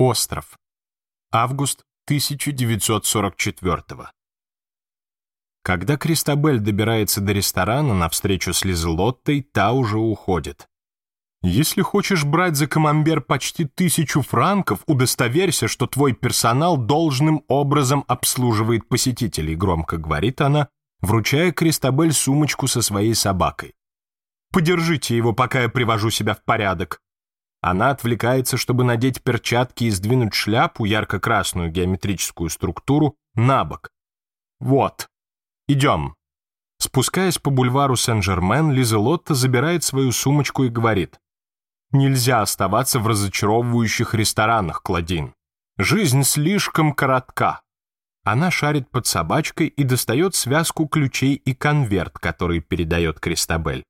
Остров. Август 1944 Когда Кристабель добирается до ресторана на встречу с Лизелоттой, та уже уходит. Если хочешь брать за камамбер почти тысячу франков, удостоверься, что твой персонал должным образом обслуживает посетителей, громко говорит она, вручая Кристабель сумочку со своей собакой. Подержите его, пока я привожу себя в порядок. А Она отвлекается, чтобы надеть перчатки и сдвинуть шляпу, ярко-красную геометрическую структуру, на бок. Вот. Идем. Спускаясь по бульвару Сен-Жермен, Лизелотта забирает свою сумочку и говорит. Нельзя оставаться в разочаровывающих ресторанах, Клодин. Жизнь слишком коротка. Она шарит под собачкой и достает связку ключей и конверт, который передает Кристабель.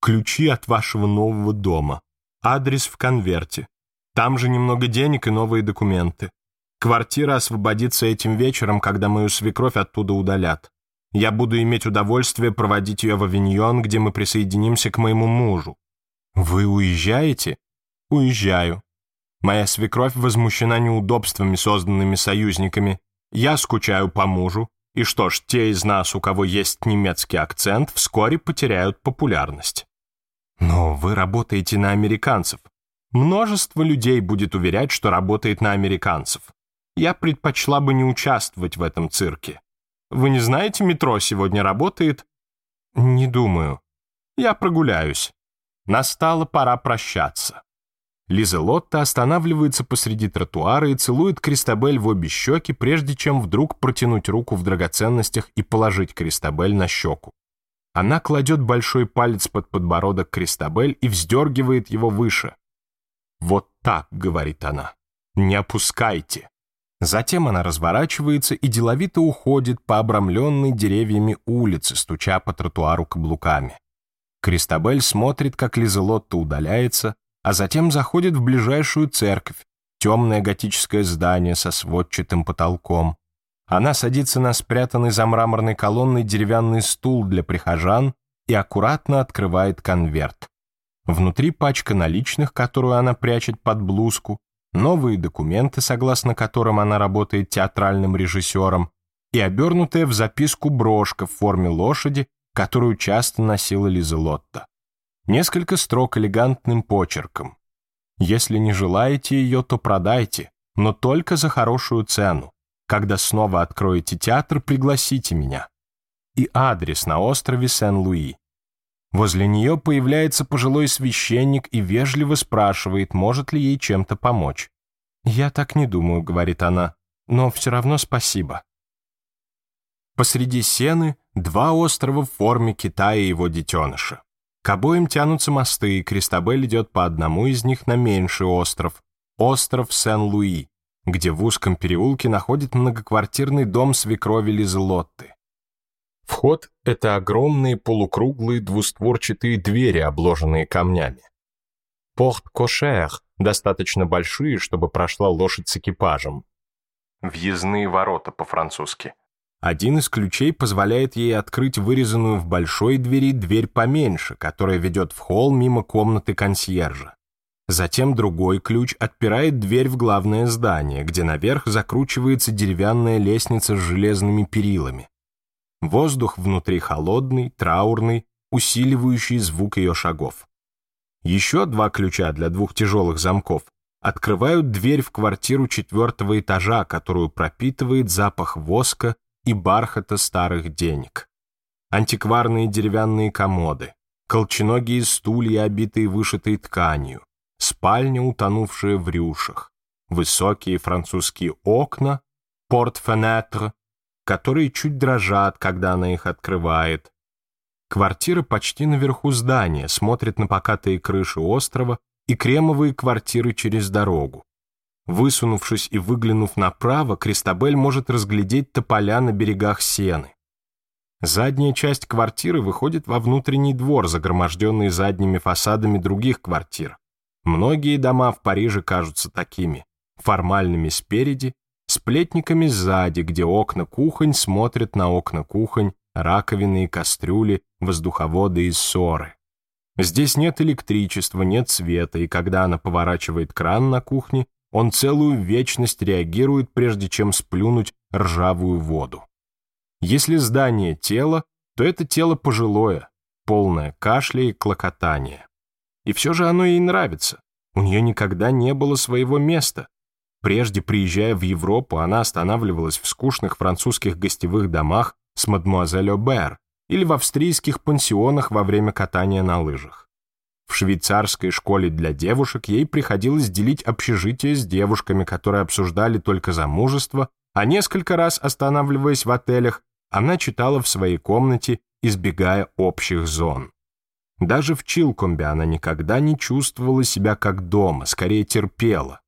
Ключи от вашего нового дома адрес в конверте. Там же немного денег и новые документы. Квартира освободится этим вечером, когда мою свекровь оттуда удалят. Я буду иметь удовольствие проводить ее в Авиньон, где мы присоединимся к моему мужу. Вы уезжаете? Уезжаю. Моя свекровь возмущена неудобствами, созданными союзниками. Я скучаю по мужу. И что ж, те из нас, у кого есть немецкий акцент, вскоре потеряют популярность. Но вы работаете на американцев. Множество людей будет уверять, что работает на американцев. Я предпочла бы не участвовать в этом цирке. Вы не знаете, метро сегодня работает? Не думаю. Я прогуляюсь. Настала пора прощаться. Лиза Лотта останавливается посреди тротуара и целует Кристабель в обе щеки, прежде чем вдруг протянуть руку в драгоценностях и положить Кристабель на щеку. Она кладет большой палец под подбородок Кристабель и вздергивает его выше. «Вот так», — говорит она, — «не опускайте». Затем она разворачивается и деловито уходит по обрамленной деревьями улице, стуча по тротуару каблуками. Кристабель смотрит, как Лизелотта удаляется, а затем заходит в ближайшую церковь, темное готическое здание со сводчатым потолком. Она садится на спрятанный за мраморной колонной деревянный стул для прихожан и аккуратно открывает конверт. Внутри пачка наличных, которую она прячет под блузку, новые документы, согласно которым она работает театральным режиссером, и обернутая в записку брошка в форме лошади, которую часто носила Лиза Лотта. Несколько строк элегантным почерком. Если не желаете ее, то продайте, но только за хорошую цену. Когда снова откроете театр, пригласите меня. И адрес на острове Сен-Луи. Возле нее появляется пожилой священник и вежливо спрашивает, может ли ей чем-то помочь. «Я так не думаю», — говорит она, — «но все равно спасибо». Посреди сены два острова в форме Китая и его детеныша. К обоим тянутся мосты, и Кристабель идет по одному из них на меньший остров — остров Сен-Луи, где в узком переулке находит многоквартирный дом свекрови Лизелотты. Вход — это огромные полукруглые двустворчатые двери, обложенные камнями. Порт-кошер — достаточно большие, чтобы прошла лошадь с экипажем. Въездные ворота по-французски. Один из ключей позволяет ей открыть вырезанную в большой двери дверь поменьше, которая ведет в холл мимо комнаты консьержа. Затем другой ключ отпирает дверь в главное здание, где наверх закручивается деревянная лестница с железными перилами. Воздух внутри холодный, траурный, усиливающий звук ее шагов. Еще два ключа для двух тяжелых замков открывают дверь в квартиру четвертого этажа, которую пропитывает запах воска и бархата старых денег. Антикварные деревянные комоды, колченогие стулья, обитые вышитой тканью, спальни, утонувшие в рюшах, высокие французские окна, порт-фенетр, которые чуть дрожат, когда она их открывает. Квартира почти наверху здания, смотрит на покатые крыши острова и кремовые квартиры через дорогу. Высунувшись и выглянув направо, Кристабель может разглядеть тополя на берегах сены. Задняя часть квартиры выходит во внутренний двор, загроможденный задними фасадами других квартир. Многие дома в Париже кажутся такими, формальными спереди, сплетниками сзади, где окна кухонь смотрят на окна кухонь, раковины и кастрюли, воздуховоды и ссоры. Здесь нет электричества, нет света, и когда она поворачивает кран на кухне, он целую вечность реагирует, прежде чем сплюнуть ржавую воду. Если здание тело, то это тело пожилое, полное кашля и клокотания и все же оно ей нравится. У нее никогда не было своего места. Прежде приезжая в Европу, она останавливалась в скучных французских гостевых домах с мадмуазелью Бер или в австрийских пансионах во время катания на лыжах. В швейцарской школе для девушек ей приходилось делить общежитие с девушками, которые обсуждали только замужество, а несколько раз останавливаясь в отелях, она читала в своей комнате, избегая общих зон. Даже в Чилкомбе она никогда не чувствовала себя как дома, скорее терпела.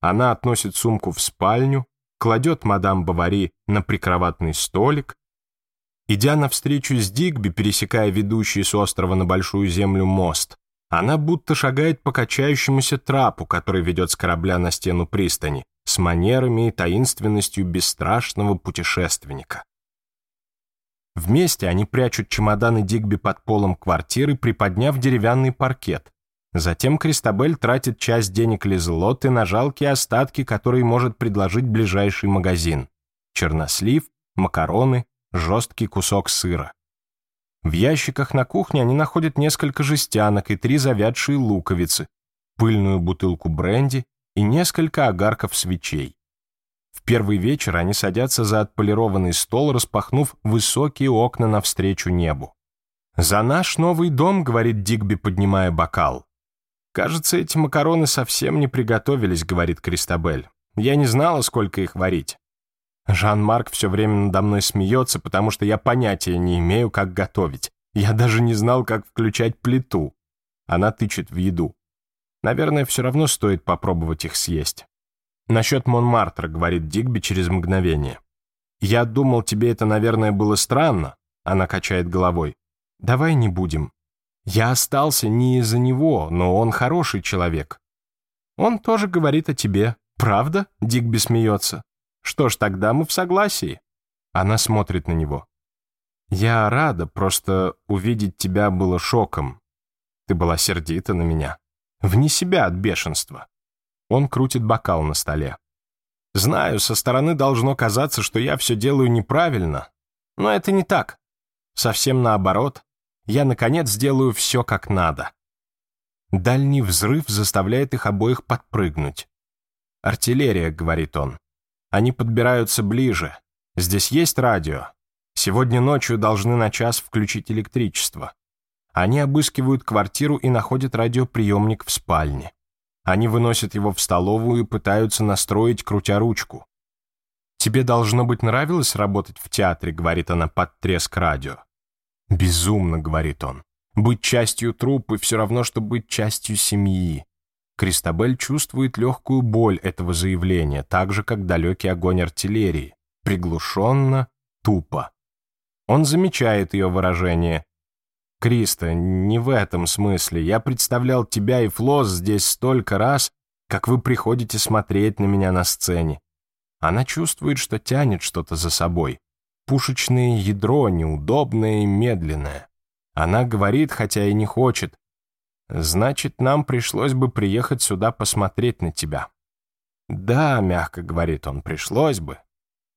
Она относит сумку в спальню, кладет мадам Бавари на прикроватный столик. Идя навстречу с Дигби, пересекая ведущий с острова на Большую Землю мост, она будто шагает по качающемуся трапу, который ведет с корабля на стену пристани, с манерами и таинственностью бесстрашного путешественника. Вместе они прячут чемоданы Дигби под полом квартиры, приподняв деревянный паркет. Затем Кристабель тратит часть денег Лизелоты на жалкие остатки, которые может предложить ближайший магазин. Чернослив, макароны, жесткий кусок сыра. В ящиках на кухне они находят несколько жестянок и три завядшие луковицы, пыльную бутылку бренди и несколько огарков свечей. Первый вечер они садятся за отполированный стол, распахнув высокие окна навстречу небу. «За наш новый дом», — говорит Дигби, поднимая бокал. «Кажется, эти макароны совсем не приготовились», — говорит Кристабель. «Я не знала, сколько их варить». Жан-Марк все время надо мной смеется, потому что я понятия не имею, как готовить. Я даже не знал, как включать плиту. Она тычет в еду. Наверное, все равно стоит попробовать их съесть. Насчет Монмартра, говорит Дигби через мгновение. Я думал, тебе это, наверное, было странно. Она качает головой. Давай не будем. Я остался не из-за него, но он хороший человек. Он тоже говорит о тебе. Правда? Дигби смеется. Что ж, тогда мы в согласии. Она смотрит на него. Я рада, просто увидеть тебя было шоком. Ты была сердита на меня. Вне себя от бешенства. Он крутит бокал на столе. «Знаю, со стороны должно казаться, что я все делаю неправильно. Но это не так. Совсем наоборот. Я, наконец, сделаю все как надо». Дальний взрыв заставляет их обоих подпрыгнуть. «Артиллерия», — говорит он. «Они подбираются ближе. Здесь есть радио. Сегодня ночью должны на час включить электричество». Они обыскивают квартиру и находят радиоприемник в спальне. Они выносят его в столовую и пытаются настроить, крутя ручку. «Тебе, должно быть, нравилось работать в театре», — говорит она под треск радио. «Безумно», — говорит он. «Быть частью труппы все равно, что быть частью семьи». Кристабель чувствует легкую боль этого заявления, так же, как далекий огонь артиллерии. Приглушенно, тупо. Он замечает ее выражение, Криста, не в этом смысле. Я представлял тебя и Флос здесь столько раз, как вы приходите смотреть на меня на сцене. Она чувствует, что тянет что-то за собой. Пушечное ядро, неудобное и медленное. Она говорит, хотя и не хочет. Значит, нам пришлось бы приехать сюда посмотреть на тебя. Да, мягко говорит он, пришлось бы.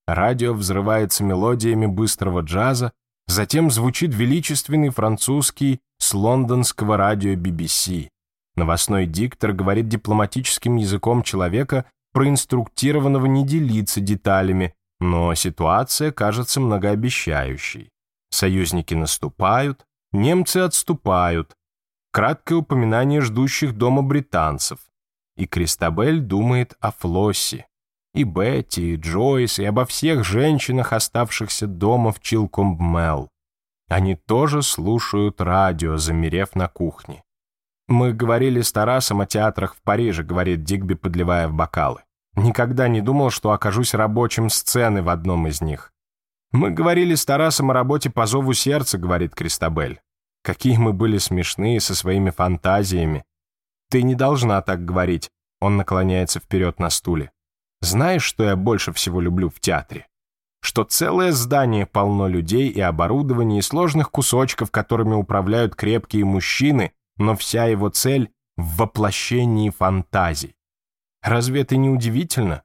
Радио взрывается мелодиями быстрого джаза, Затем звучит величественный французский с лондонского радио BBC. Новостной диктор говорит дипломатическим языком человека, проинструктированного не делиться деталями, но ситуация кажется многообещающей. Союзники наступают, немцы отступают. Краткое упоминание ждущих дома британцев. И Кристабель думает о Флоссе и Бетти, и Джойс, и обо всех женщинах, оставшихся дома в Чилкумбмел. Они тоже слушают радио, замерев на кухне. «Мы говорили с Тарасом о театрах в Париже», — говорит Дигби, подливая в бокалы. «Никогда не думал, что окажусь рабочим сцены в одном из них». «Мы говорили с Тарасом о работе по зову сердца», — говорит Кристабель. «Какие мы были смешные со своими фантазиями». «Ты не должна так говорить», — он наклоняется вперед на стуле. Знаешь, что я больше всего люблю в театре? Что целое здание полно людей и оборудований и сложных кусочков, которыми управляют крепкие мужчины, но вся его цель — в воплощении фантазий. Разве это не удивительно?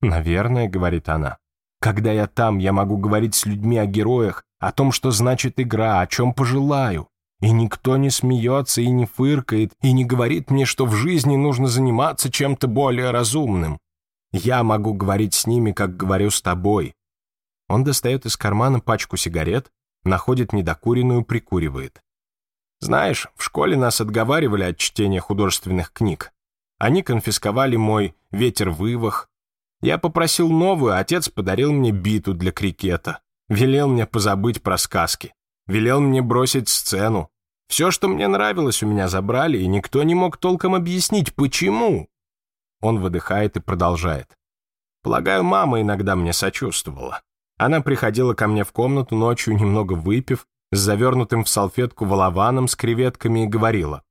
Наверное, говорит она. Когда я там, я могу говорить с людьми о героях, о том, что значит игра, о чем пожелаю. И никто не смеется и не фыркает, и не говорит мне, что в жизни нужно заниматься чем-то более разумным. Я могу говорить с ними, как говорю с тобой. Он достает из кармана пачку сигарет, находит недокуренную, прикуривает. Знаешь, в школе нас отговаривали от чтения художественных книг. Они конфисковали мой «Ветер вывах». Я попросил новую, а отец подарил мне биту для крикета. Велел мне позабыть про сказки. Велел мне бросить сцену. Все, что мне нравилось, у меня забрали, и никто не мог толком объяснить, почему. Он выдыхает и продолжает. Полагаю, мама иногда мне сочувствовала. Она приходила ко мне в комнату ночью, немного выпив, с завернутым в салфетку волованом с креветками и говорила.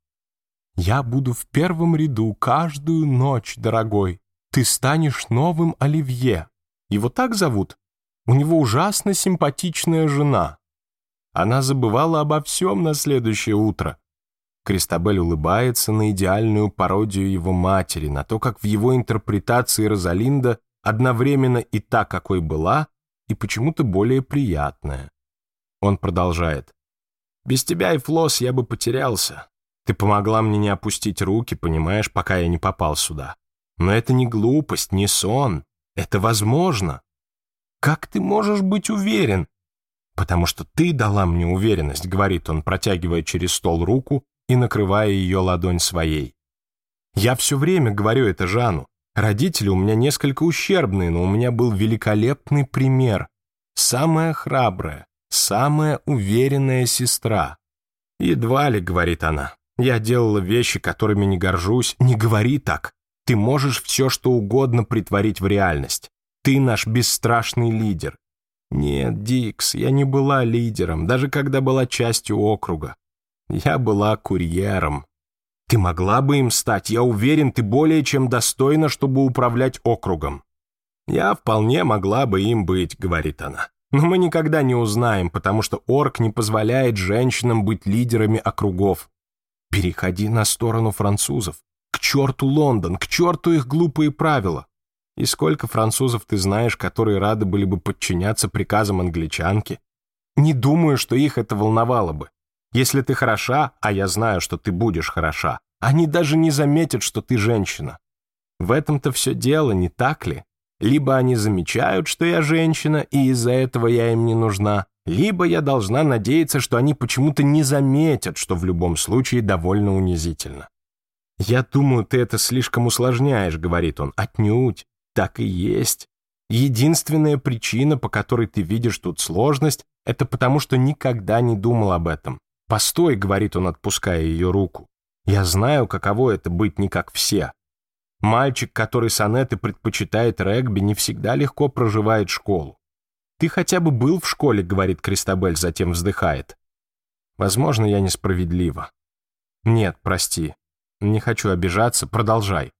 «Я буду в первом ряду каждую ночь, дорогой. Ты станешь новым Оливье. Его так зовут? У него ужасно симпатичная жена». Она забывала обо всем на следующее утро, Кристабель улыбается на идеальную пародию его матери, на то, как в его интерпретации Розалинда одновременно и та, какой была, и почему-то более приятная. Он продолжает. «Без тебя и Флос я бы потерялся. Ты помогла мне не опустить руки, понимаешь, пока я не попал сюда. Но это не глупость, не сон. Это возможно. Как ты можешь быть уверен? Потому что ты дала мне уверенность, говорит он, протягивая через стол руку, и накрывая ее ладонь своей. «Я все время говорю это Жану. Родители у меня несколько ущербные, но у меня был великолепный пример. Самая храбрая, самая уверенная сестра». «Едва ли», — говорит она. «Я делала вещи, которыми не горжусь. Не говори так. Ты можешь все, что угодно притворить в реальность. Ты наш бесстрашный лидер. Нет, Дикс, я не была лидером, даже когда была частью округа. Я была курьером. Ты могла бы им стать, я уверен, ты более чем достойна, чтобы управлять округом. Я вполне могла бы им быть, говорит она. Но мы никогда не узнаем, потому что орк не позволяет женщинам быть лидерами округов. Переходи на сторону французов. К черту Лондон, к черту их глупые правила. И сколько французов ты знаешь, которые рады были бы подчиняться приказам англичанки? Не думаю, что их это волновало бы. Если ты хороша, а я знаю, что ты будешь хороша, они даже не заметят, что ты женщина. В этом-то все дело, не так ли? Либо они замечают, что я женщина, и из-за этого я им не нужна, либо я должна надеяться, что они почему-то не заметят, что в любом случае довольно унизительно. «Я думаю, ты это слишком усложняешь», — говорит он. «Отнюдь. Так и есть. Единственная причина, по которой ты видишь тут сложность, это потому, что никогда не думал об этом. «Постой», — говорит он, отпуская ее руку. «Я знаю, каково это быть не как все. Мальчик, который сонеты предпочитает регби, не всегда легко проживает школу. «Ты хотя бы был в школе», — говорит Кристабель, затем вздыхает. «Возможно, я несправедлива». «Нет, прости. Не хочу обижаться. Продолжай».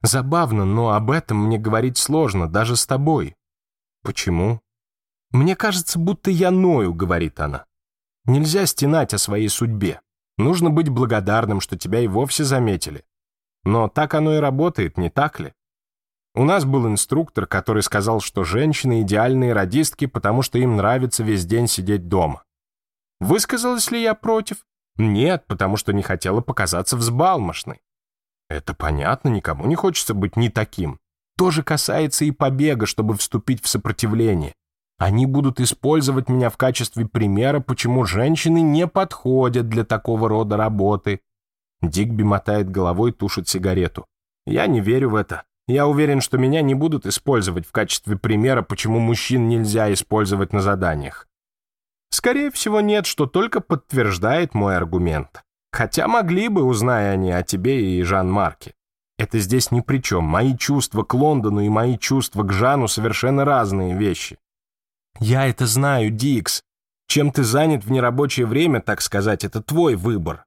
«Забавно, но об этом мне говорить сложно, даже с тобой». «Почему?» «Мне кажется, будто я ною», — говорит она. Нельзя стенать о своей судьбе. Нужно быть благодарным, что тебя и вовсе заметили. Но так оно и работает, не так ли? У нас был инструктор, который сказал, что женщины идеальные радистки, потому что им нравится весь день сидеть дома. Высказалась ли я против? Нет, потому что не хотела показаться взбалмошной. Это понятно, никому не хочется быть не таким. То же касается и побега, чтобы вступить в сопротивление. Они будут использовать меня в качестве примера, почему женщины не подходят для такого рода работы. Дигби мотает головой, тушит сигарету. Я не верю в это. Я уверен, что меня не будут использовать в качестве примера, почему мужчин нельзя использовать на заданиях. Скорее всего, нет, что только подтверждает мой аргумент. Хотя могли бы, узная они о тебе и Жан-Марке. Это здесь ни при чем. Мои чувства к Лондону и мои чувства к Жану совершенно разные вещи. Я это знаю, Дикс. Чем ты занят в нерабочее время, так сказать, это твой выбор.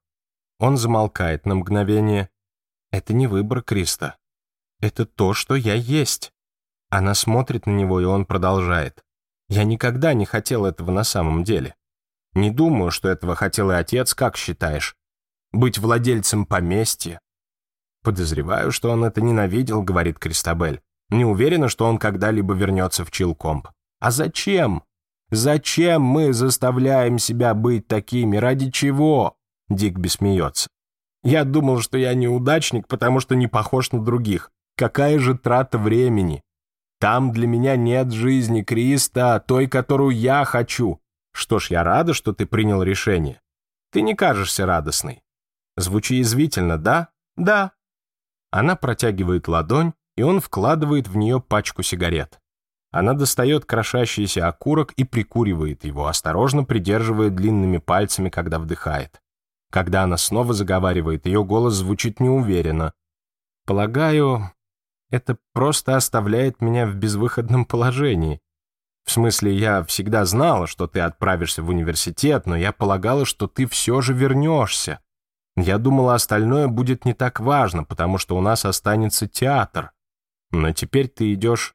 Он замолкает на мгновение. Это не выбор Криста. Это то, что я есть. Она смотрит на него, и он продолжает. Я никогда не хотел этого на самом деле. Не думаю, что этого хотел и отец, как считаешь? Быть владельцем поместья? Подозреваю, что он это ненавидел, говорит Кристабель. Не уверена, что он когда-либо вернется в Чилкомп. А зачем? Зачем мы заставляем себя быть такими? Ради чего?» Дик бессмеется. «Я думал, что я неудачник, потому что не похож на других. Какая же трата времени? Там для меня нет жизни, Криста, той, которую я хочу. Что ж, я рада, что ты принял решение. Ты не кажешься радостной. Звучи извительно, да? Да. Она протягивает ладонь, и он вкладывает в нее пачку сигарет. Она достает крошащийся окурок и прикуривает его, осторожно придерживая длинными пальцами, когда вдыхает. Когда она снова заговаривает, ее голос звучит неуверенно. «Полагаю, это просто оставляет меня в безвыходном положении. В смысле, я всегда знала, что ты отправишься в университет, но я полагала, что ты все же вернешься. Я думала, остальное будет не так важно, потому что у нас останется театр. Но теперь ты идешь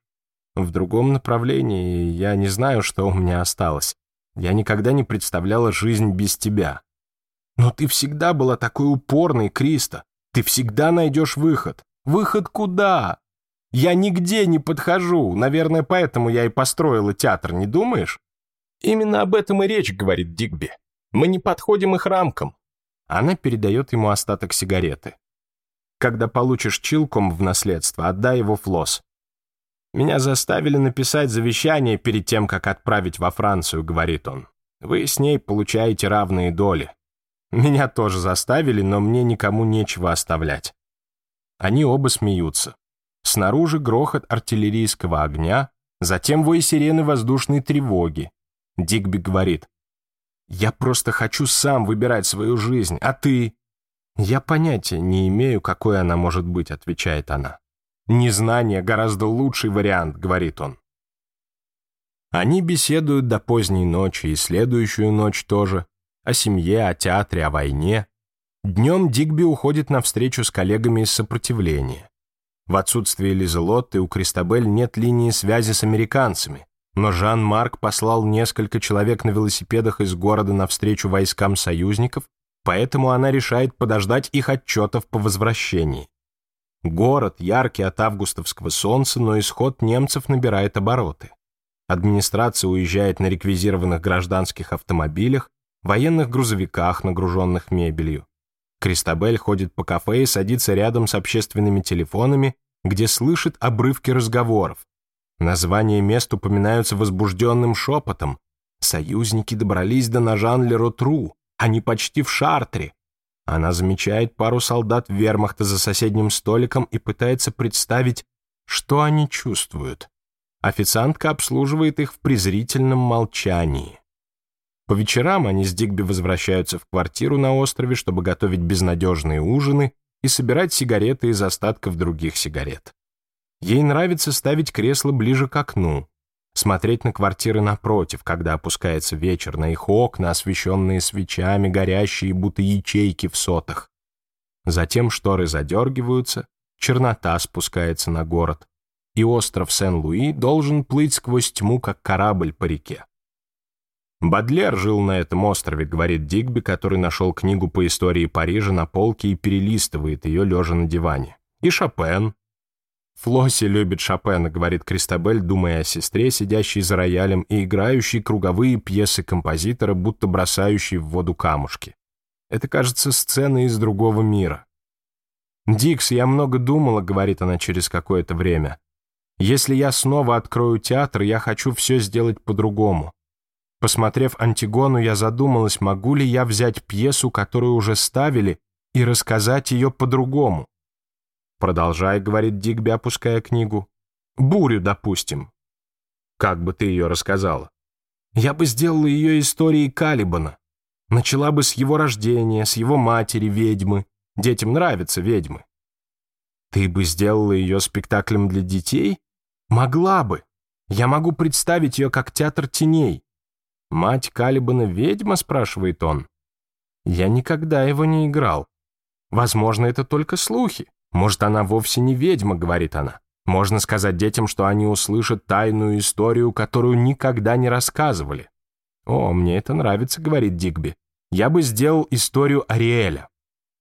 в другом направлении, я не знаю, что у меня осталось. Я никогда не представляла жизнь без тебя. Но ты всегда была такой упорной, Криста. Ты всегда найдешь выход. Выход куда? Я нигде не подхожу. Наверное, поэтому я и построила театр, не думаешь? Именно об этом и речь, говорит Дигби. Мы не подходим их рамкам. Она передает ему остаток сигареты. Когда получишь чилком в наследство, отдай его Флос. «Меня заставили написать завещание перед тем, как отправить во Францию», — говорит он. «Вы с ней получаете равные доли. Меня тоже заставили, но мне никому нечего оставлять». Они оба смеются. Снаружи грохот артиллерийского огня, затем вой сирены воздушной тревоги. Дигби говорит. «Я просто хочу сам выбирать свою жизнь, а ты?» «Я понятия не имею, какой она может быть», — отвечает она. Незнание гораздо лучший вариант, говорит он. Они беседуют до поздней ночи и следующую ночь тоже, о семье, о театре, о войне. Днем Дигби уходит на встречу с коллегами из сопротивления. В отсутствие Лизелотты у Кристабель нет линии связи с американцами, но Жан-Марк послал несколько человек на велосипедах из города навстречу войскам союзников, поэтому она решает подождать их отчетов по возвращении. Город, яркий а от августовского солнца, но исход немцев набирает обороты. Администрация уезжает на реквизированных гражданских автомобилях, военных грузовиках, нагруженных мебелью. Кристабель ходит по кафе и садится рядом с общественными телефонами, где слышит обрывки разговоров. Названия мест упоминаются возбужденным шепотом. Союзники добрались до Нажан-Леротру, они почти в Шартре, она замечает пару солдат вермахта за соседним столиком и пытается представить, что они чувствуют. Официантка обслуживает их в презрительном молчании. По вечерам они с Дигби возвращаются в квартиру на острове, чтобы готовить безнадежные ужины и собирать сигареты из остатков других сигарет. Ей нравится ставить кресло ближе к окну, смотреть на квартиры напротив, когда опускается вечер, на их окна, освещенные свечами, горящие, будто ячейки в сотах. Затем шторы задергиваются, чернота спускается на город, и остров Сен-Луи должен плыть сквозь тьму, как корабль по реке. Бадлер жил на этом острове, говорит Дигби, который нашел книгу по истории Парижа на полке и перелистывает ее, лежа на диване. И Шопен, Флосси любит Шопена, говорит Кристабель, думая о сестре, сидящей за роялем и играющей круговые пьесы композитора, будто бросающей в воду камушки. Это, кажется, сцена из другого мира. «Дикс, я много думала», — говорит она через какое-то время. «Если я снова открою театр, я хочу все сделать по-другому. Посмотрев «Антигону», я задумалась, могу ли я взять пьесу, которую уже ставили, и рассказать ее по-другому. Продолжай, говорит Дигби, опуская книгу. Бурю, допустим. Как бы ты ее рассказала? Я бы сделала ее историей Калибана. Начала бы с его рождения, с его матери, ведьмы. Детям нравятся ведьмы. Ты бы сделала ее спектаклем для детей? Могла бы. Я могу представить ее как театр теней. Мать Калибана ведьма, спрашивает он. Я никогда его не играл. Возможно, это только слухи. Может, она вовсе не ведьма, говорит она. Можно сказать детям, что они услышат тайную историю, которую никогда не рассказывали. «О, мне это нравится», — говорит Дигби. «Я бы сделал историю Ариэля.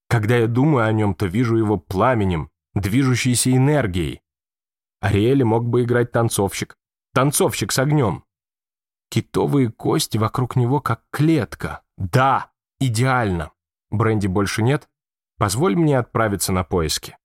Когда я думаю о нем, то вижу его пламенем, движущейся энергией. Ариэль мог бы играть танцовщик. Танцовщик с огнем. Китовые кости вокруг него, как клетка. Да, идеально. Бренди больше нет, Позволь мне отправиться на поиски».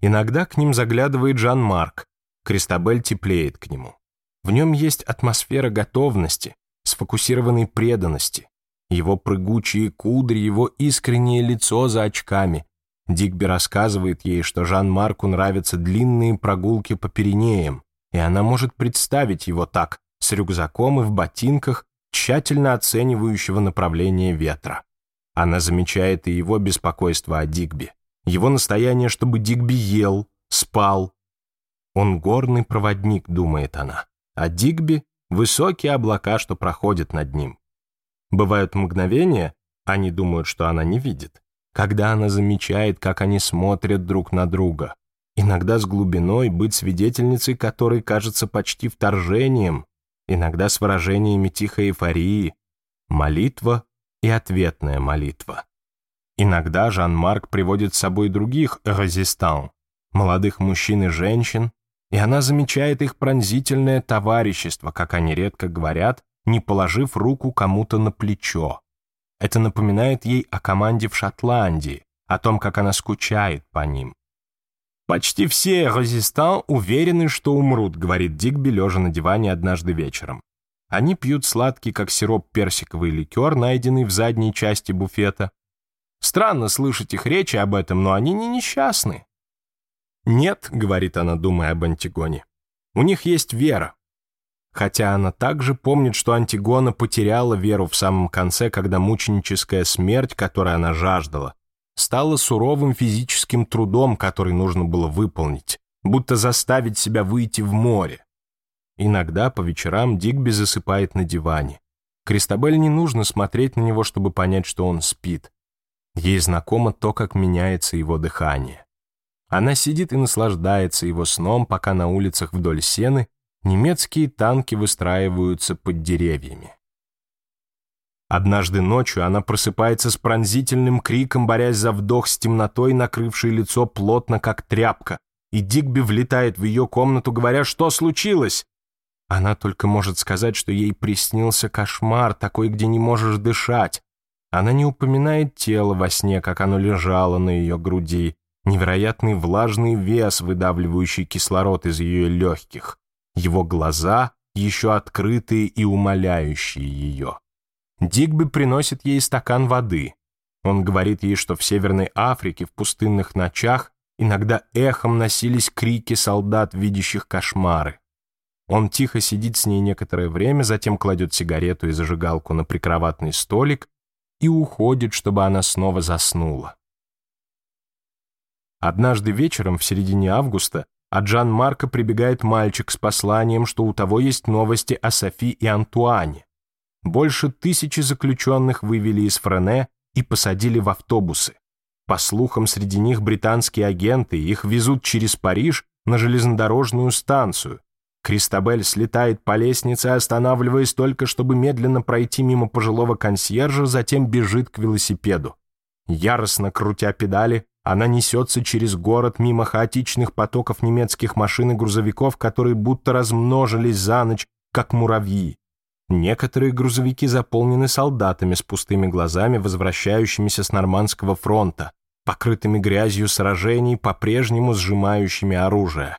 Иногда к ним заглядывает Жан-Марк. Кристабель теплеет к нему. В нем есть атмосфера готовности, сфокусированной преданности. Его прыгучие кудри, его искреннее лицо за очками. Дигби рассказывает ей, что Жан-Марку нравятся длинные прогулки по Пиренеям, и она может представить его так, с рюкзаком и в ботинках, тщательно оценивающего направление ветра. Она замечает и его беспокойство о Дигби, его настояние, чтобы Дигби ел, спал. Он горный проводник, думает она, а Дигби — высокие облака, что проходят над ним. Бывают мгновения, они думают, что она не видит, когда она замечает, как они смотрят друг на друга. Иногда с глубиной, быть свидетельницей которой кажется почти вторжением, иногда с выражениями тихой эйфории. Молитва и ответная молитва. Иногда Жан-Марк приводит с собой других резистан, молодых мужчин и женщин, и она замечает их пронзительное товарищество, как они редко говорят, не положив руку кому-то на плечо. Это напоминает ей о команде в Шотландии, о том, как она скучает по ним. «Почти все резистан уверены, что умрут», — говорит Дигби, лежа на диване однажды вечером. Они пьют сладкий, как сироп, персиковый ликер, найденный в задней части буфета. Странно слышать их речи об этом, но они не несчастны. «Нет», — говорит она, думая об Антигоне, — «у них есть вера». Хотя она также помнит, что Антигона потеряла веру в самом конце, когда мученическая смерть, которой она жаждала, стала суровым физическим трудом, который нужно было выполнить, будто заставить себя выйти в море. Иногда по вечерам Дигби засыпает на диване. Кристабель не нужно смотреть на него, чтобы понять, что он спит. Ей знакомо то, как меняется его дыхание. Она сидит и наслаждается его сном, пока на улицах вдоль сены немецкие танки выстраиваются под деревьями. Однажды ночью она просыпается с пронзительным криком, борясь за вдох с темнотой, накрывшей лицо плотно, как тряпка, и Дигби влетает в ее комнату, говоря, что случилось. Она только может сказать, что ей приснился кошмар, такой, где не можешь дышать. Она не упоминает тело во сне, как оно лежало на ее груди, невероятный влажный вес, выдавливающий кислород из ее легких, его глаза, еще открытые и умоляющие ее. Дигби приносит ей стакан воды. Он говорит ей, что в Северной Африке в пустынных ночах иногда эхом носились крики солдат, видящих кошмары. Он тихо сидит с ней некоторое время, затем кладет сигарету и зажигалку на прикроватный столик и уходит, чтобы она снова заснула. Однажды вечером, в середине августа, от Жан Марка прибегает мальчик с посланием, что у того есть новости о Софи и Антуане. Больше тысячи заключенных вывели из Френе и посадили в автобусы. По слухам, среди них британские агенты, их везут через Париж на железнодорожную станцию, Кристабель слетает по лестнице, останавливаясь только, чтобы медленно пройти мимо пожилого консьержа, затем бежит к велосипеду. Яростно крутя педали, она несется через город мимо хаотичных потоков немецких машин и грузовиков, которые будто размножились за ночь, как муравьи. Некоторые грузовики заполнены солдатами с пустыми глазами, возвращающимися с Нормандского фронта, покрытыми грязью сражений, по-прежнему сжимающими оружие.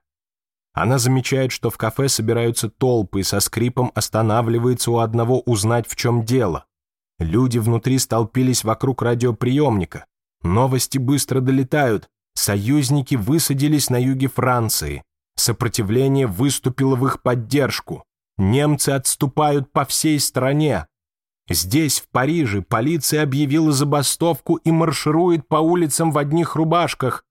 Она замечает, что в кафе собираются толпы и со скрипом останавливается у одного узнать, в чем дело. Люди внутри столпились вокруг радиоприемника. Новости быстро долетают. Союзники высадились на юге Франции. Сопротивление выступило в их поддержку. Немцы отступают по всей стране. Здесь, в Париже, полиция объявила забастовку и марширует по улицам в одних рубашках,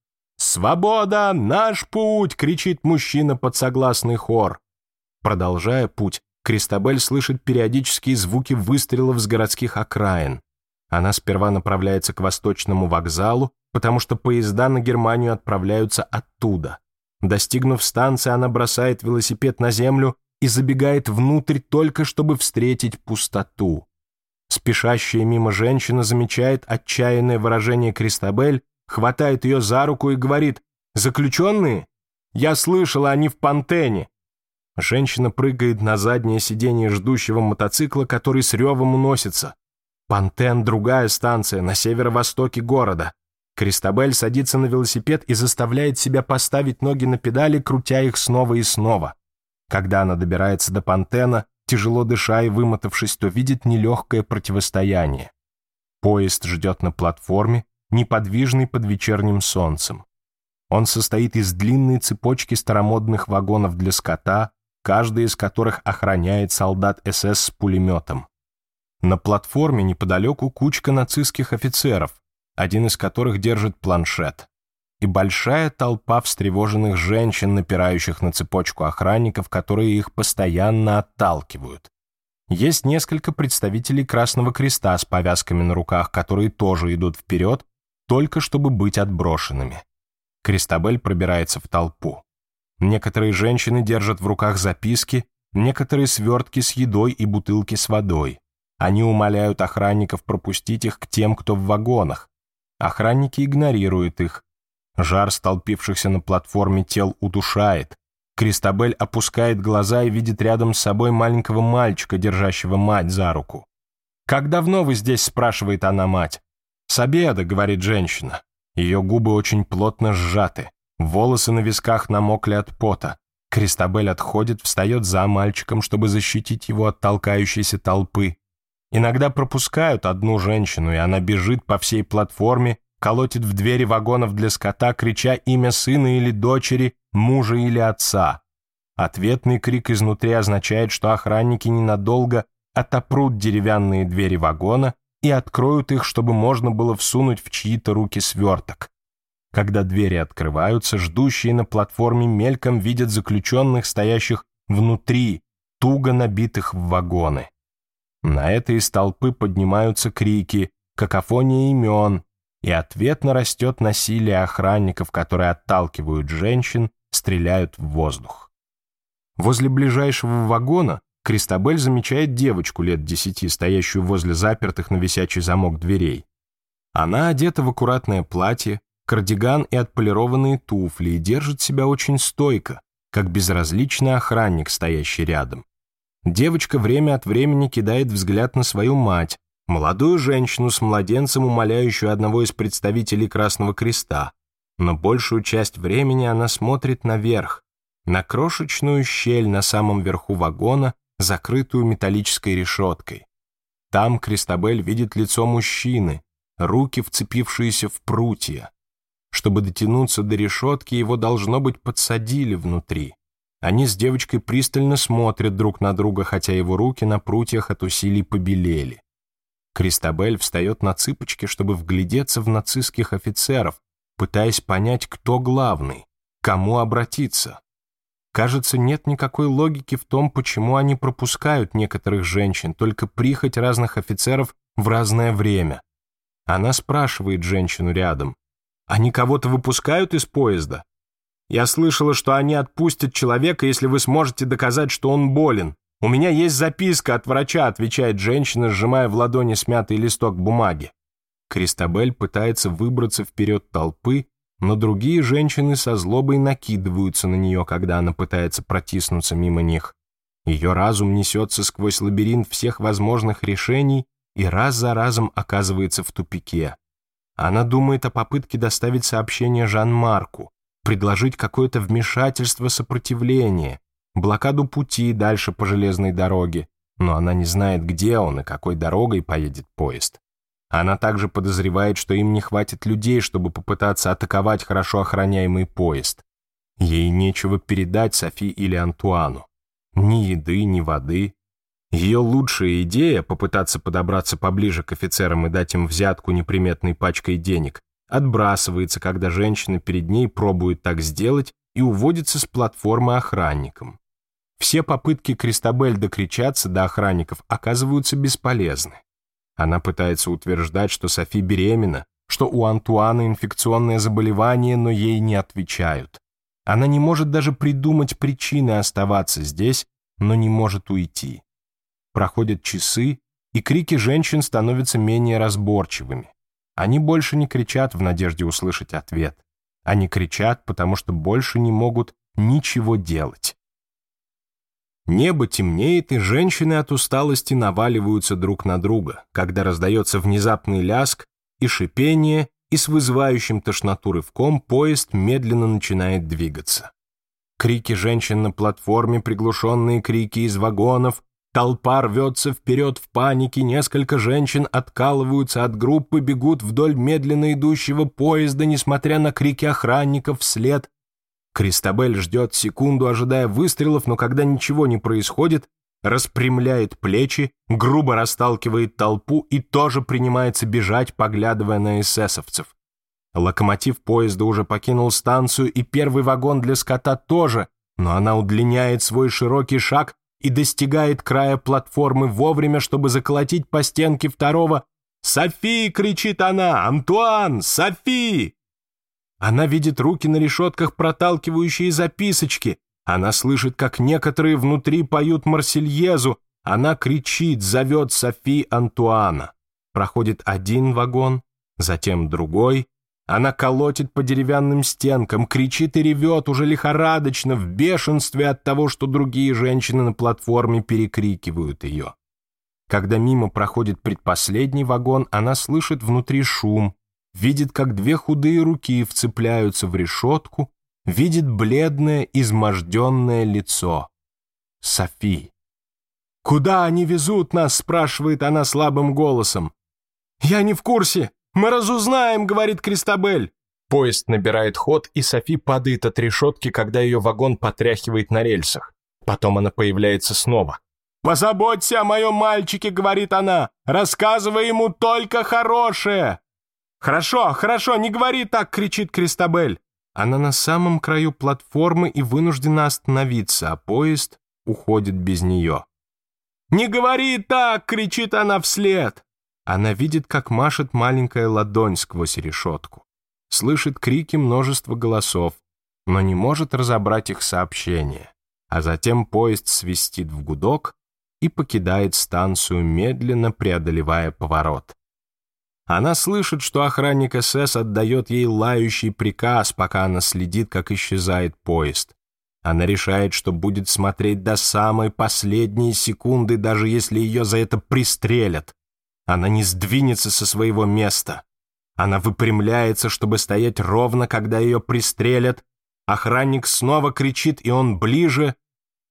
«Свобода! Наш путь!» — кричит мужчина под согласный хор. Продолжая путь, Кристабель слышит периодические звуки выстрелов с городских окраин. Она сперва направляется к восточному вокзалу, потому что поезда на Германию отправляются оттуда. Достигнув станции, она бросает велосипед на землю и забегает внутрь только, чтобы встретить пустоту. Спешащая мимо женщина замечает отчаянное выражение Кристабель хватает ее за руку и говорит «Заключенные? Я слышала, они в Пантене». Женщина прыгает на заднее сиденье ждущего мотоцикла, который с ревом уносится. Пантен – другая станция на северо-востоке города. Кристабель садится на велосипед и заставляет себя поставить ноги на педали, крутя их снова и снова. Когда она добирается до Пантена, тяжело дыша и вымотавшись, то видит нелегкое противостояние. Поезд ждет на платформе, неподвижный под вечерним солнцем. Он состоит из длинной цепочки старомодных вагонов для скота, каждый из которых охраняет солдат СС с пулеметом. На платформе неподалеку кучка нацистских офицеров, один из которых держит планшет, и большая толпа встревоженных женщин, напирающих на цепочку охранников, которые их постоянно отталкивают. Есть несколько представителей Красного Креста с повязками на руках, которые тоже идут вперед, только чтобы быть отброшенными. Кристабель пробирается в толпу. Некоторые женщины держат в руках записки, некоторые свертки с едой и бутылки с водой. Они умоляют охранников пропустить их к тем, кто в вагонах. Охранники игнорируют их. Жар столпившихся на платформе тел удушает. Кристабель опускает глаза и видит рядом с собой маленького мальчика, держащего мать за руку. «Как давно вы здесь?» – спрашивает она мать. «С обеда», — говорит женщина. Ее губы очень плотно сжаты, волосы на висках намокли от пота. Кристабель отходит, встает за мальчиком, чтобы защитить его от толкающейся толпы. Иногда пропускают одну женщину, и она бежит по всей платформе, колотит в двери вагонов для скота, крича имя сына или дочери, мужа или отца. Ответный крик изнутри означает, что охранники ненадолго отопрут деревянные двери вагона, и откроют их, чтобы можно было всунуть в чьи-то руки сверток. Когда двери открываются, ждущие на платформе мельком видят заключенных, стоящих внутри, туго набитых в вагоны. На это из толпы поднимаются крики, какофония имен, и ответно растет насилие охранников, которые отталкивают женщин, стреляют в воздух. Возле ближайшего вагона Кристабель замечает девочку лет десяти, стоящую возле запертых на висячий замок дверей. Она одета в аккуратное платье, кардиган и отполированные туфли и держит себя очень стойко, как безразличный охранник, стоящий рядом. Девочка время от времени кидает взгляд на свою мать, молодую женщину с младенцем, умоляющую одного из представителей Красного Креста, но большую часть времени она смотрит наверх, на крошечную щель на самом верху вагона, закрытую металлической решеткой. Там Кристабель видит лицо мужчины, руки вцепившиеся в прутья. Чтобы дотянуться до решетки, его, должно быть, подсадили внутри. Они с девочкой пристально смотрят друг на друга, хотя его руки на прутьях от усилий побелели. Кристабель встает на цыпочки, чтобы вглядеться в нацистских офицеров, пытаясь понять, кто главный, кому обратиться. Кажется, нет никакой логики в том, почему они пропускают некоторых женщин, только прихоть разных офицеров в разное время. Она спрашивает женщину рядом. «Они кого-то выпускают из поезда?» «Я слышала, что они отпустят человека, если вы сможете доказать, что он болен. У меня есть записка от врача», — отвечает женщина, сжимая в ладони смятый листок бумаги. Кристабель пытается выбраться вперед толпы, но другие женщины со злобой накидываются на нее, когда она пытается протиснуться мимо них. Ее разум несется сквозь лабиринт всех возможных решений и раз за разом оказывается в тупике. Она думает о попытке доставить сообщение Жан-Марку, предложить какое-то вмешательство сопротивления, блокаду пути дальше по железной дороге, но она не знает, где он и какой дорогой поедет поезд. Она также подозревает, что им не хватит людей, чтобы попытаться атаковать хорошо охраняемый поезд. Ей нечего передать Софи или Антуану. Ни еды, ни воды. Ее лучшая идея — попытаться подобраться поближе к офицерам и дать им взятку неприметной пачкой денег — отбрасывается, когда женщина перед ней пробует так сделать и уводится с платформы охранником. Все попытки Кристабель докричаться до охранников оказываются бесполезны. Она пытается утверждать, что Софи беременна, что у Антуана инфекционное заболевание, но ей не отвечают. Она не может даже придумать причины оставаться здесь, но не может уйти. Проходят часы, и крики женщин становятся менее разборчивыми. Они больше не кричат в надежде услышать ответ. Они кричат, потому что больше не могут ничего делать. Небо темнеет, и женщины от усталости наваливаются друг на друга, когда раздается внезапный ляск и шипение, и с вызывающим тошноту рывком поезд медленно начинает двигаться. Крики женщин на платформе, приглушенные крики из вагонов, толпа рвется вперед в панике, несколько женщин откалываются от группы, бегут вдоль медленно идущего поезда, несмотря на крики охранников вслед, Кристабель ждет секунду, ожидая выстрелов, но когда ничего не происходит, распрямляет плечи, грубо расталкивает толпу и тоже принимается бежать, поглядывая на эсэсовцев. Локомотив поезда уже покинул станцию, и первый вагон для скота тоже, но она удлиняет свой широкий шаг и достигает края платформы вовремя, чтобы заколотить по стенке второго. «Софи!» — кричит она. «Антуан! Софи!» Она видит руки на решетках, проталкивающие записочки. Она слышит, как некоторые внутри поют Марсельезу. Она кричит, зовет Софи Антуана. Проходит один вагон, затем другой. Она колотит по деревянным стенкам, кричит и ревет уже лихорадочно, в бешенстве от того, что другие женщины на платформе перекрикивают ее. Когда мимо проходит предпоследний вагон, она слышит внутри шум, видит, как две худые руки вцепляются в решетку, видит бледное, изможденное лицо. Софи. «Куда они везут нас?» — спрашивает она слабым голосом. «Я не в курсе! Мы разузнаем!» — говорит Кристабель. Поезд набирает ход, и Софи падает от решетки, когда ее вагон потряхивает на рельсах. Потом она появляется снова. «Позаботься о моем мальчике!» — говорит она. «Рассказывай ему только хорошее!» «Хорошо, хорошо, не говори так!» — кричит Кристабель. Она на самом краю платформы и вынуждена остановиться, а поезд уходит без нее. «Не говори так!» — кричит она вслед. Она видит, как машет маленькая ладонь сквозь решетку. Слышит крики множества голосов, но не может разобрать их сообщение. А затем поезд свистит в гудок и покидает станцию, медленно преодолевая поворот. Она слышит, что охранник СС отдает ей лающий приказ, пока она следит, как исчезает поезд. Она решает, что будет смотреть до самой последней секунды, даже если ее за это пристрелят. Она не сдвинется со своего места. Она выпрямляется, чтобы стоять ровно, когда ее пристрелят. Охранник снова кричит, и он ближе.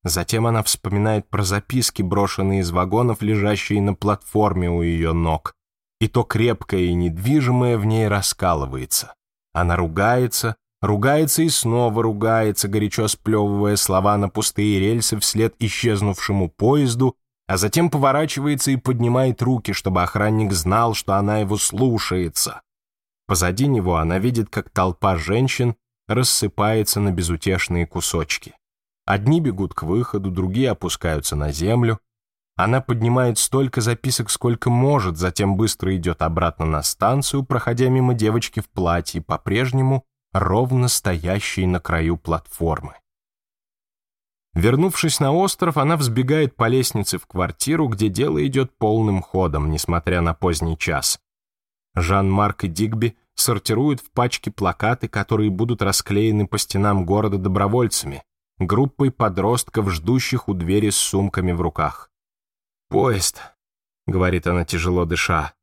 Затем она вспоминает про записки, брошенные из вагонов, лежащие на платформе у ее ног и то крепкое и недвижимое в ней раскалывается. Она ругается, ругается и снова ругается, горячо сплевывая слова на пустые рельсы вслед исчезнувшему поезду, а затем поворачивается и поднимает руки, чтобы охранник знал, что она его слушается. Позади него она видит, как толпа женщин рассыпается на безутешные кусочки. Одни бегут к выходу, другие опускаются на землю, она поднимает столько записок, сколько может, затем быстро идет обратно на станцию, проходя мимо девочки в платье, по-прежнему ровно стоящей на краю платформы. Вернувшись на остров, она взбегает по лестнице в квартиру, где дело идет полным ходом, несмотря на поздний час. Жан-Марк и Дигби сортируют в пачки плакаты, которые будут расклеены по стенам города добровольцами, группой подростков, ждущих у двери с сумками в руках поезд», — говорит она, тяжело дыша.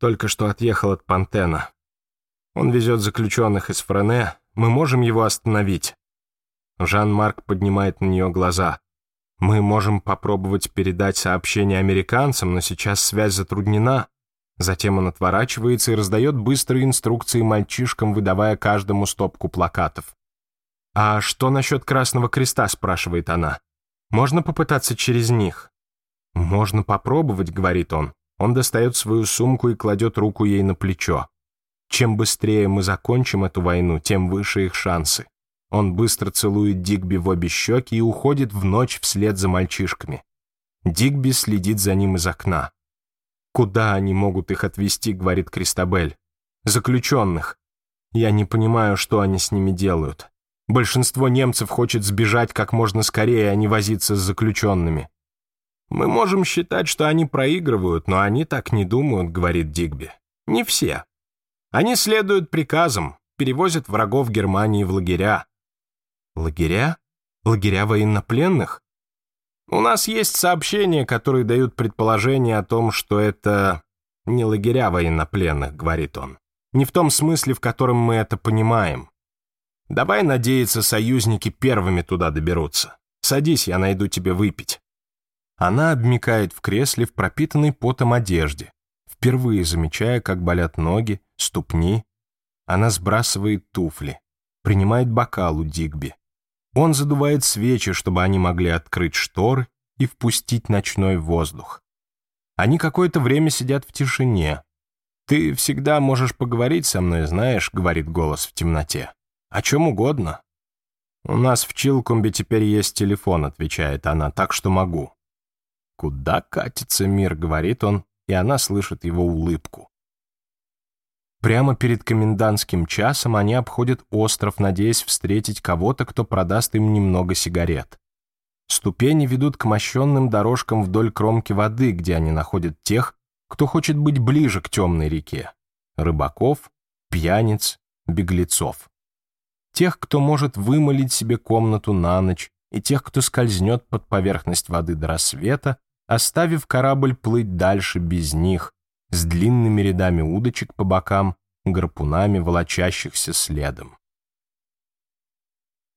«Только что отъехал от Пантена. Он везет заключенных из Френе, мы можем его остановить». Жан-Марк поднимает на нее глаза. «Мы можем попробовать передать сообщение американцам, но сейчас связь затруднена». Затем он отворачивается и раздает быстрые инструкции мальчишкам, выдавая каждому стопку плакатов. «А что насчет Красного Креста?» – спрашивает она. «Можно попытаться через них?» «Можно попробовать», — говорит он. Он достает свою сумку и кладет руку ей на плечо. Чем быстрее мы закончим эту войну, тем выше их шансы. Он быстро целует Дигби в обе щеки и уходит в ночь вслед за мальчишками. Дигби следит за ним из окна. «Куда они могут их отвезти?» — говорит Кристабель. «Заключенных. Я не понимаю, что они с ними делают. Большинство немцев хочет сбежать как можно скорее, а не возиться с заключенными. «Мы можем считать, что они проигрывают, но они так не думают», — говорит Дигби. «Не все. Они следуют приказам, перевозят врагов Германии в лагеря». «Лагеря? Лагеря военнопленных?» «У нас есть сообщения, которые дают предположение о том, что это не лагеря военнопленных», — говорит он. «Не в том смысле, в котором мы это понимаем. Давай надеяться, союзники первыми туда доберутся. Садись, я найду тебе выпить». Она обмикает в кресле в пропитанной потом одежде, впервые замечая, как болят ноги, ступни. Она сбрасывает туфли, принимает бокал у Дигби. Он задувает свечи, чтобы они могли открыть шторы и впустить ночной воздух. Они какое-то время сидят в тишине. «Ты всегда можешь поговорить со мной, знаешь», — говорит голос в темноте. «О чем угодно». «У нас в Чилкумбе теперь есть телефон», — отвечает она, — «так что могу». «Куда катится мир?» — говорит он, и она слышит его улыбку. Прямо перед комендантским часом они обходят остров, надеясь встретить кого-то, кто продаст им немного сигарет. Ступени ведут к мощенным дорожкам вдоль кромки воды, где они находят тех, кто хочет быть ближе к темной реке. Рыбаков, пьяниц, беглецов. Тех, кто может вымолить себе комнату на ночь, и тех, кто скользнет под поверхность воды до рассвета, оставив корабль плыть дальше без них, с длинными рядами удочек по бокам, гарпунами, волочащихся следом.